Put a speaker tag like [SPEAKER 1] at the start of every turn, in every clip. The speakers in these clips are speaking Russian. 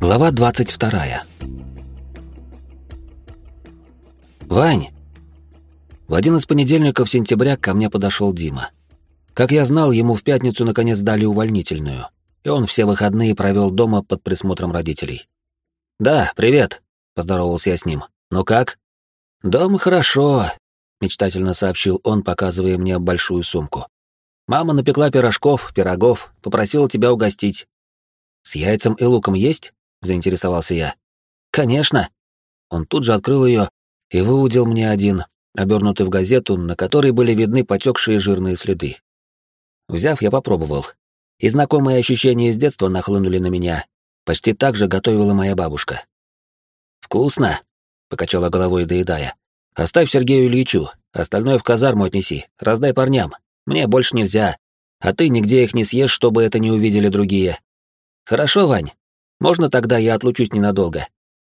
[SPEAKER 1] Глава 22. Вань! В один из понедельников сентября ко мне подошел Дима. Как я знал, ему в пятницу наконец дали увольнительную, и он все выходные провел дома под присмотром родителей. «Да, привет», — поздоровался я с ним. «Ну как?» «Дома хорошо», — мечтательно сообщил он, показывая мне большую сумку. «Мама напекла пирожков, пирогов, попросила тебя угостить». «С яйцем и луком есть?» — заинтересовался я. «Конечно». Он тут же открыл ее и выудил мне один, обернутый в газету, на которой были видны потекшие жирные следы. Взяв, я попробовал. И знакомые ощущения с детства нахлынули на меня. Почти так же готовила моя бабушка. «Вкусно!» — покачала головой, доедая. «Оставь Сергею Ильичу, остальное в казарму отнеси, раздай парням. Мне больше нельзя, а ты нигде их не съешь, чтобы это не увидели другие». «Хорошо, Вань, можно тогда я отлучусь ненадолго?»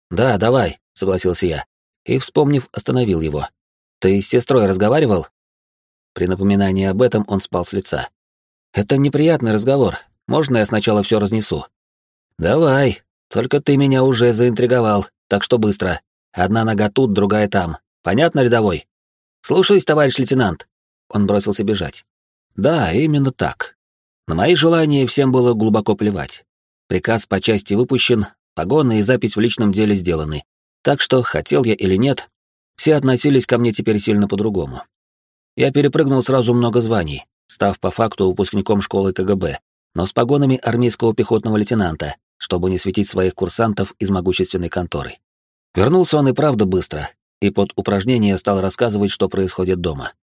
[SPEAKER 1] «Да, давай», — согласился я. И, вспомнив, остановил его. «Ты с сестрой разговаривал?» При напоминании об этом он спал с лица. «Это неприятный разговор. Можно я сначала все разнесу?» «Давай. Только ты меня уже заинтриговал, так что быстро. Одна нога тут, другая там. Понятно, рядовой?» «Слушаюсь, товарищ лейтенант». Он бросился бежать. «Да, именно так. На мои желания всем было глубоко плевать. Приказ по части выпущен, погоны и запись в личном деле сделаны. Так что, хотел я или нет, все относились ко мне теперь сильно по-другому. Я перепрыгнул сразу много званий, став по факту выпускником школы КГБ, но с погонами армейского пехотного лейтенанта, чтобы не светить своих курсантов из могущественной конторы. Вернулся он и правда быстро, и под упражнение стал рассказывать, что происходит дома.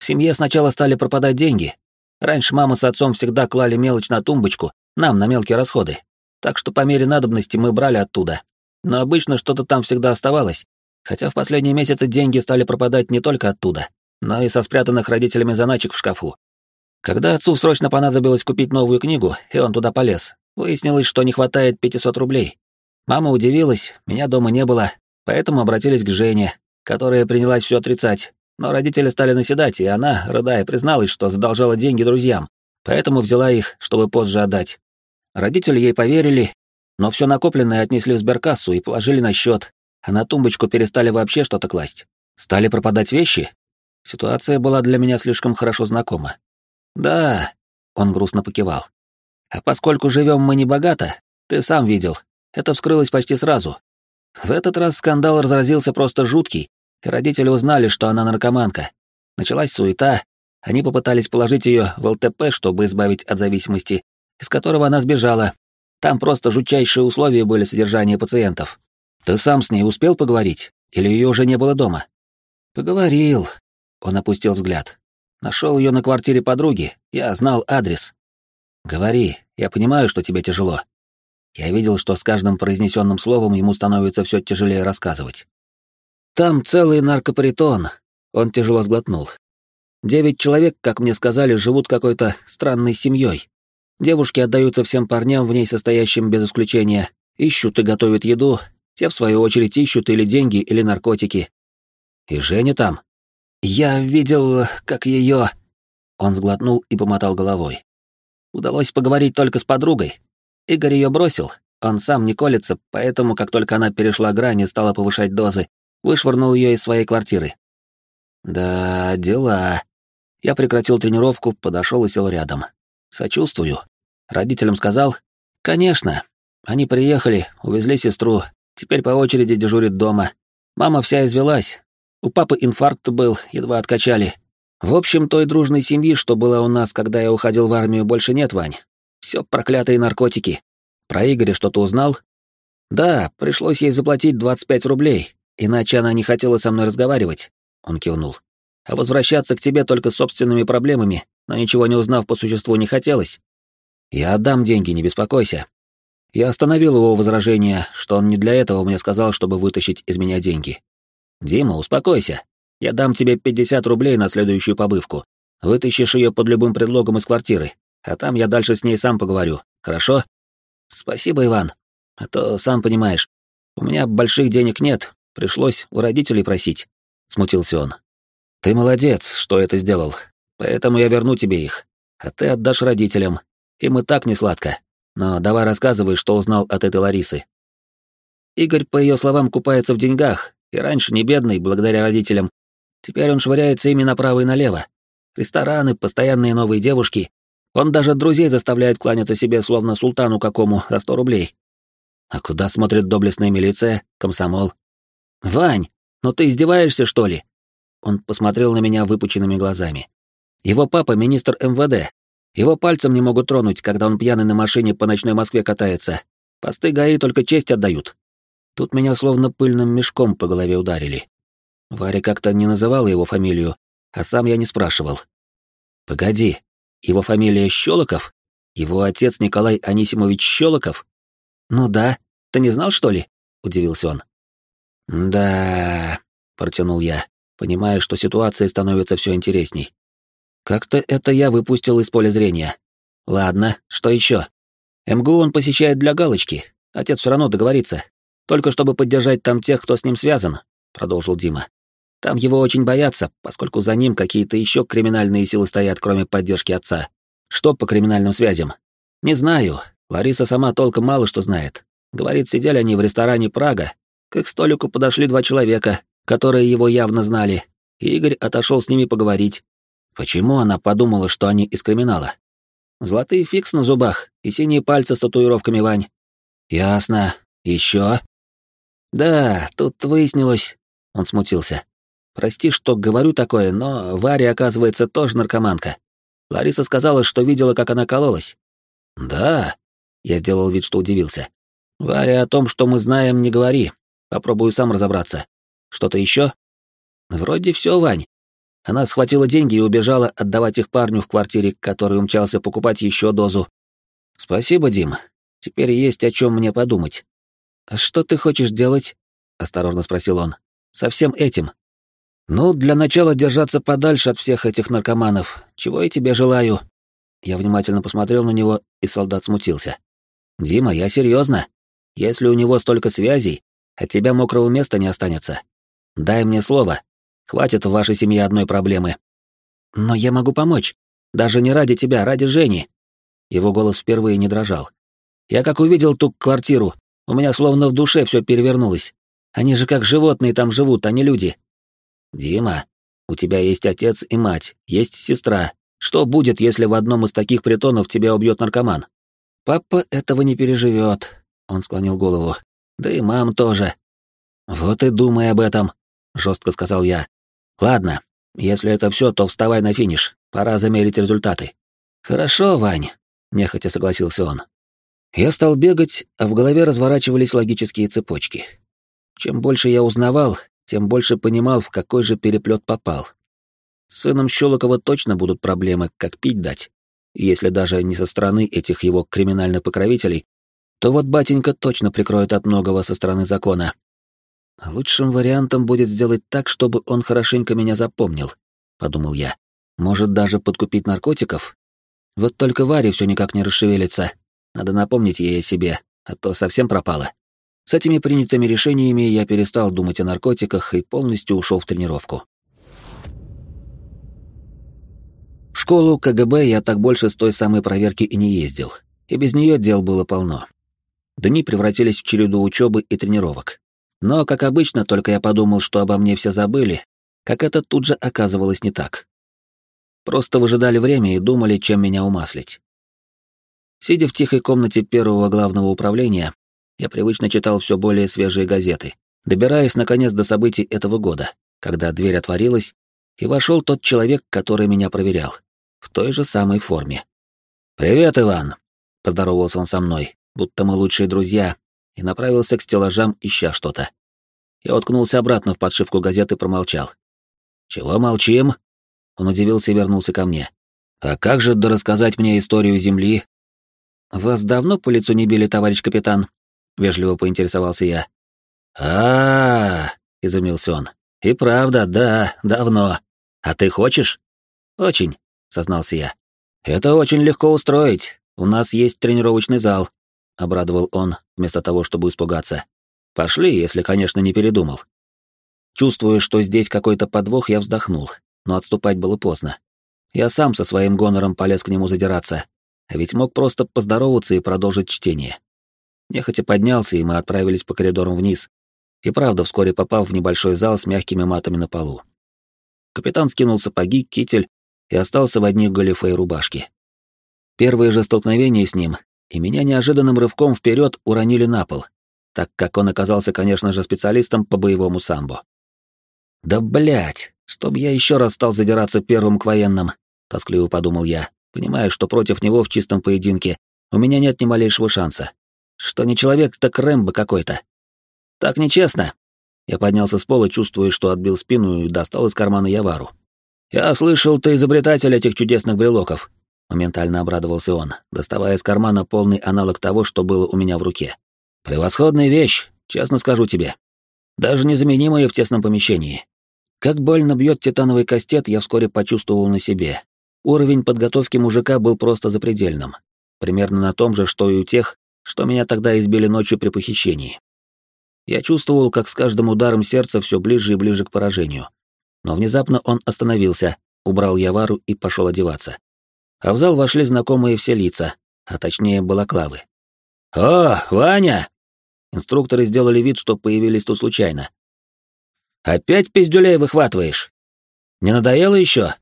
[SPEAKER 1] В семье сначала стали пропадать деньги. Раньше мама с отцом всегда клали мелочь на тумбочку, нам на мелкие расходы. Так что по мере надобности мы брали оттуда. Но обычно что-то там всегда оставалось, хотя в последние месяцы деньги стали пропадать не только оттуда, но и со спрятанных родителями заначек в шкафу. Когда отцу срочно понадобилось купить новую книгу, и он туда полез, выяснилось, что не хватает 500 рублей. Мама удивилась, меня дома не было, поэтому обратились к Жене, которая принялась все отрицать, но родители стали наседать, и она, рыдая, призналась, что задолжала деньги друзьям, поэтому взяла их, чтобы позже отдать. Родители ей поверили, но все накопленное отнесли в сберкассу и положили на счет, а на тумбочку перестали вообще что-то класть. Стали пропадать вещи? Ситуация была для меня слишком хорошо знакома. Да, он грустно покивал. А поскольку живем мы не богато, ты сам видел, это вскрылось почти сразу. В этот раз скандал разразился просто жуткий, и родители узнали, что она наркоманка. Началась суета, они попытались положить ее в ЛТП, чтобы избавить от зависимости, из которого она сбежала. Там просто жутчайшие условия были содержания пациентов. Ты сам с ней успел поговорить? Или ее уже не было дома? Поговорил. Он опустил взгляд. Нашел ее на квартире подруги. Я знал адрес. Говори, я понимаю, что тебе тяжело. Я видел, что с каждым произнесенным словом ему становится все тяжелее рассказывать. Там целый наркопаритон. Он тяжело сглотнул. Девять человек, как мне сказали, живут какой-то странной семьей. Девушки отдаются всем парням, в ней состоящим без исключения, ищут и готовят еду, те, в свою очередь, ищут или деньги, или наркотики. И Женя там. Я видел, как ее... Он сглотнул и помотал головой. Удалось поговорить только с подругой. Игорь ее бросил, он сам не колется, поэтому, как только она перешла грань и стала повышать дозы, вышвырнул ее из своей квартиры. Да, дела. Я прекратил тренировку, подошел и сел рядом. Сочувствую. Родителям сказал? Конечно. Они приехали, увезли сестру, теперь по очереди дежурит дома. Мама вся извелась. У папы инфаркт был, едва откачали. В общем, той дружной семьи, что была у нас, когда я уходил в армию, больше нет, Вань. Все проклятые наркотики. Про Игоря что-то узнал? Да, пришлось ей заплатить 25 рублей, иначе она не хотела со мной разговаривать. Он кивнул. А возвращаться к тебе только с собственными проблемами но ничего не узнав по существу не хотелось. Я отдам деньги, не беспокойся. Я остановил его возражение, что он не для этого мне сказал, чтобы вытащить из меня деньги. Дима, успокойся. Я дам тебе 50 рублей на следующую побывку. Вытащишь ее под любым предлогом из квартиры, а там я дальше с ней сам поговорю, хорошо? Спасибо, Иван. А то, сам понимаешь, у меня больших денег нет, пришлось у родителей просить, смутился он. Ты молодец, что это сделал. Поэтому я верну тебе их, а ты отдашь родителям. Им и так не сладко. Но давай рассказывай, что узнал от этой Ларисы. Игорь, по ее словам, купается в деньгах, и раньше не бедный, благодаря родителям. Теперь он швыряется ими направо и налево. Рестораны, постоянные новые девушки. Он даже друзей заставляет кланяться себе, словно султану какому, за сто рублей. А куда смотрит доблестная милиция, комсомол? «Вань, ну ты издеваешься, что ли?» Он посмотрел на меня выпученными глазами. Его папа — министр МВД. Его пальцем не могут тронуть, когда он пьяный на машине по ночной Москве катается. Посты ГАИ только честь отдают. Тут меня словно пыльным мешком по голове ударили. Варя как-то не называла его фамилию, а сам я не спрашивал. Погоди, его фамилия Щелоков? Его отец Николай Анисимович Щелоков? Ну да, ты не знал, что ли? Удивился он. Да, протянул я, понимая, что ситуация становится все интересней. Как-то это я выпустил из поля зрения. Ладно, что еще? МГУ он посещает для галочки. Отец все равно договорится, только чтобы поддержать там тех, кто с ним связан, продолжил Дима. Там его очень боятся, поскольку за ним какие-то еще криминальные силы стоят, кроме поддержки отца. Что по криминальным связям? Не знаю. Лариса сама толком мало что знает. Говорит, сидели они в ресторане «Прага». К их столику подошли два человека, которые его явно знали, Игорь отошел с ними поговорить. Почему она подумала, что они из криминала? Золотые фикс на зубах и синие пальцы с татуировками, Вань. Ясно. Еще? Да, тут выяснилось... Он смутился. Прости, что говорю такое, но Варя, оказывается, тоже наркоманка. Лариса сказала, что видела, как она кололась. Да? Я сделал вид, что удивился. Варя, о том, что мы знаем, не говори. Попробую сам разобраться. Что-то еще? Вроде все, Вань. Она схватила деньги и убежала отдавать их парню в квартире, который умчался покупать еще дозу. Спасибо, Дим. Теперь есть о чем мне подумать. «А что ты хочешь делать?» — осторожно спросил он. «Со всем этим?» «Ну, для начала держаться подальше от всех этих наркоманов, чего я тебе желаю». Я внимательно посмотрел на него, и солдат смутился. «Дима, я серьезно. Если у него столько связей, от тебя мокрого места не останется. Дай мне слово. Хватит в вашей семье одной проблемы. Но я могу помочь. Даже не ради тебя, ради Жени». Его голос впервые не дрожал. «Я как увидел ту квартиру, у меня словно в душе все перевернулось. Они же как животные там живут, а не люди. Дима, у тебя есть отец и мать, есть сестра. Что будет, если в одном из таких притонов тебя убьет наркоман? Папа этого не переживет. Он склонил голову. Да и мам тоже. Вот и думай об этом, жестко сказал я. Ладно, если это все, то вставай на финиш. Пора замерить результаты. Хорошо, Вань, нехотя согласился он. Я стал бегать, а в голове разворачивались логические цепочки. Чем больше я узнавал, тем больше понимал, в какой же переплет попал. С сыном Щелокова точно будут проблемы, как пить дать. если даже не со стороны этих его криминальных покровителей, то вот батенька точно прикроет от многого со стороны закона. Лучшим вариантом будет сделать так, чтобы он хорошенько меня запомнил, — подумал я. Может, даже подкупить наркотиков? Вот только Варе все никак не расшевелится, надо напомнить ей о себе, а то совсем пропала. С этими принятыми решениями я перестал думать о наркотиках и полностью ушел в тренировку. В школу КГБ я так больше с той самой проверки и не ездил, и без нее дел было полно. Дни превратились в череду учебы и тренировок. Но, как обычно, только я подумал, что обо мне все забыли, как это тут же оказывалось не так. Просто выжидали время и думали, чем меня умаслить. Сидя в тихой комнате первого главного управления, я привычно читал все более свежие газеты, добираясь, наконец, до событий этого года, когда дверь отворилась, и вошел тот человек, который меня проверял, в той же самой форме. «Привет, Иван!» — поздоровался он со мной, будто мы лучшие друзья, и направился к стеллажам, ища что-то. Я уткнулся обратно в подшивку газеты и промолчал. «Чего молчим?» Он удивился и вернулся ко мне. «А как же да рассказать мне историю Земли, «Вас давно по лицу не били, товарищ капитан?» — вежливо поинтересовался я. а, -а, -а изумился он. «И правда, да, давно. А ты хочешь?» «Очень», — сознался я. «Это очень легко устроить. У нас есть тренировочный зал», — обрадовал он, вместо того, чтобы испугаться. «Пошли, если, конечно, не передумал». Чувствуя, что здесь какой-то подвох, я вздохнул, но отступать было поздно. Я сам со своим гонором полез к нему задираться, а ведь мог просто поздороваться и продолжить чтение. Нехотя поднялся, и мы отправились по коридорам вниз, и правда, вскоре попав в небольшой зал с мягкими матами на полу. Капитан скинул сапоги, китель и остался в одних галифе и рубашке. Первое же столкновение с ним, и меня неожиданным рывком вперед уронили на пол, так как он оказался, конечно же, специалистом по боевому самбо. «Да блять, чтоб я еще раз стал задираться первым к военным», — тоскливо подумал я, понимая, что против него в чистом поединке у меня нет ни малейшего шанса. Что не человек, так Рэмбо какой-то. Так нечестно. Я поднялся с пола, чувствуя, что отбил спину и достал из кармана Явару. «Я слышал, ты изобретатель этих чудесных брелоков», — моментально обрадовался он, доставая из кармана полный аналог того, что было у меня в руке. «Превосходная вещь, честно скажу тебе. Даже незаменимая в тесном помещении. Как больно бьет титановый кастет, я вскоре почувствовал на себе. Уровень подготовки мужика был просто запредельным. Примерно на том же, что и у тех, что меня тогда избили ночью при похищении. Я чувствовал, как с каждым ударом сердца все ближе и ближе к поражению. Но внезапно он остановился, убрал Явару и пошел одеваться. А в зал вошли знакомые все лица, а точнее балаклавы. «О, Ваня!» Инструкторы сделали вид, что появились тут случайно. «Опять пиздюлей выхватываешь? Не надоело еще?»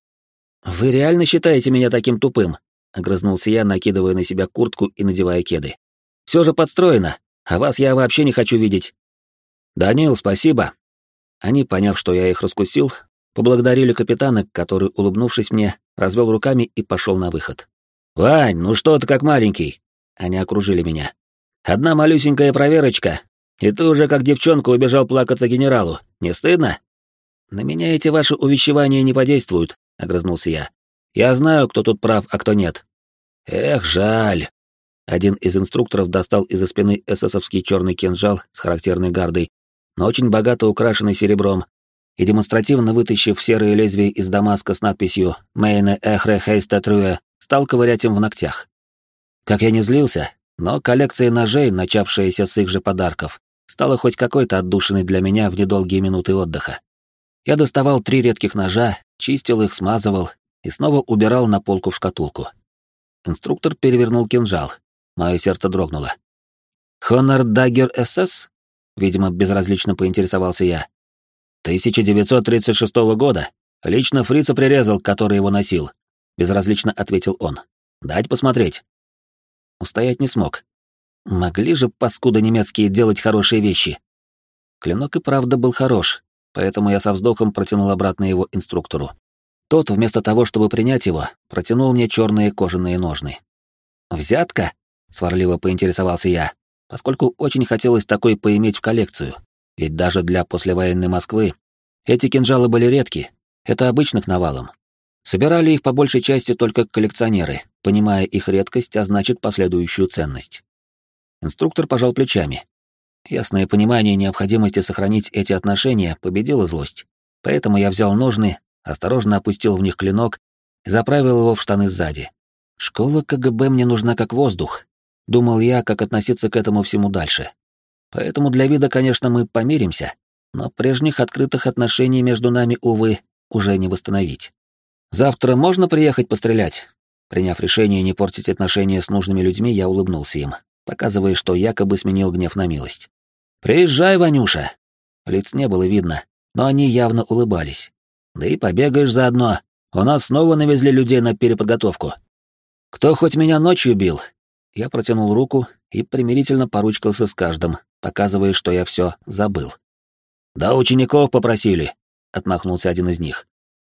[SPEAKER 1] «Вы реально считаете меня таким тупым?» — огрызнулся я, накидывая на себя куртку и надевая кеды. «Все же подстроено, а вас я вообще не хочу видеть. «Данил, спасибо!» Они, поняв, что я их раскусил, поблагодарили капитана, который, улыбнувшись мне, развел руками и пошел на выход. «Вань, ну что ты как маленький?» Они окружили меня. «Одна малюсенькая проверочка, и ты уже как девчонка убежал плакаться генералу. Не стыдно?» «На меня эти ваши увещевания не подействуют», — огрызнулся я. «Я знаю, кто тут прав, а кто нет». «Эх, жаль». Один из инструкторов достал из-за спины эсэсовский черный кинжал с характерной гардой но очень богато украшенный серебром, и демонстративно вытащив серые лезвия из Дамаска с надписью «Мейне Эхре Хейста Трюэ», стал ковырять им в ногтях. Как я не злился, но коллекция ножей, начавшаяся с их же подарков, стала хоть какой-то отдушиной для меня в недолгие минуты отдыха. Я доставал три редких ножа, чистил их, смазывал и снова убирал на полку в шкатулку. Инструктор перевернул кинжал. Мое сердце дрогнуло. «Хонор Даггер СС?» Видимо, безразлично поинтересовался я. 1936 года. Лично фрица прирезал, который его носил. Безразлично ответил он. Дать посмотреть. Устоять не смог. Могли же паскуды немецкие делать хорошие вещи. Клинок и правда был хорош, поэтому я со вздохом протянул обратно его инструктору. Тот, вместо того, чтобы принять его, протянул мне черные кожаные ножны. «Взятка?» — сварливо поинтересовался я поскольку очень хотелось такой поиметь в коллекцию, ведь даже для послевоенной Москвы эти кинжалы были редки, это обычных навалом. Собирали их по большей части только коллекционеры, понимая их редкость, а значит последующую ценность. Инструктор пожал плечами. Ясное понимание необходимости сохранить эти отношения победило злость, поэтому я взял ножны, осторожно опустил в них клинок и заправил его в штаны сзади. Школа КГБ мне нужна как воздух, Думал я, как относиться к этому всему дальше. Поэтому для вида, конечно, мы помиримся, но прежних открытых отношений между нами, увы, уже не восстановить. Завтра можно приехать пострелять? Приняв решение не портить отношения с нужными людьми, я улыбнулся им, показывая, что якобы сменил гнев на милость. «Приезжай, Ванюша!» Лиц не было видно, но они явно улыбались. «Да и побегаешь заодно. У нас снова навезли людей на переподготовку. Кто хоть меня ночью бил, я протянул руку и примирительно поручкался с каждым, показывая, что я все забыл. «Да учеников попросили», — отмахнулся один из них.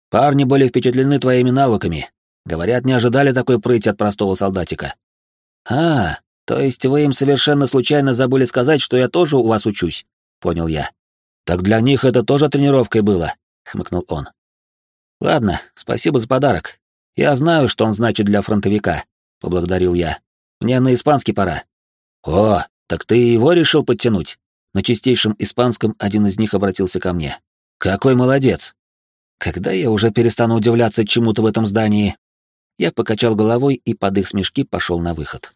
[SPEAKER 1] «Парни были впечатлены твоими навыками. Говорят, не ожидали такой прыти от простого солдатика». «А, то есть вы им совершенно случайно забыли сказать, что я тоже у вас учусь?» — понял я. «Так для них это тоже тренировкой было», — хмыкнул он. «Ладно, спасибо за подарок. Я знаю, что он значит для фронтовика», — поблагодарил я. Мне на испанский пора. О, так ты его решил подтянуть? На чистейшем испанском один из них обратился ко мне. Какой молодец. Когда я уже перестану удивляться чему-то в этом здании? Я покачал головой и под их смешки пошел на выход.